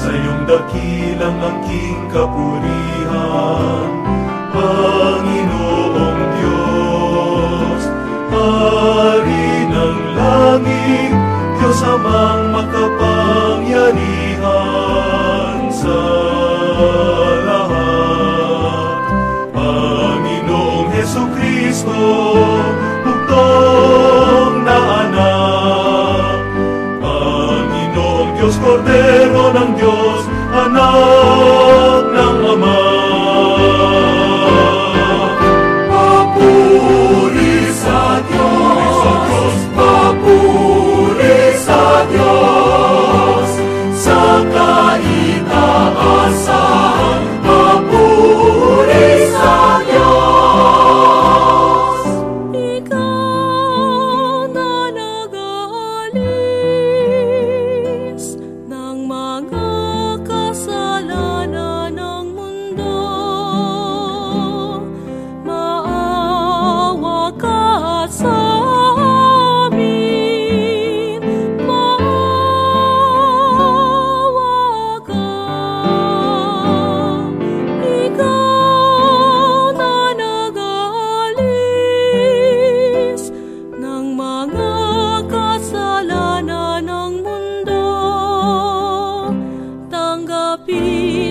Sa iyong dakilang aking kapurihan, Panginoon. happy.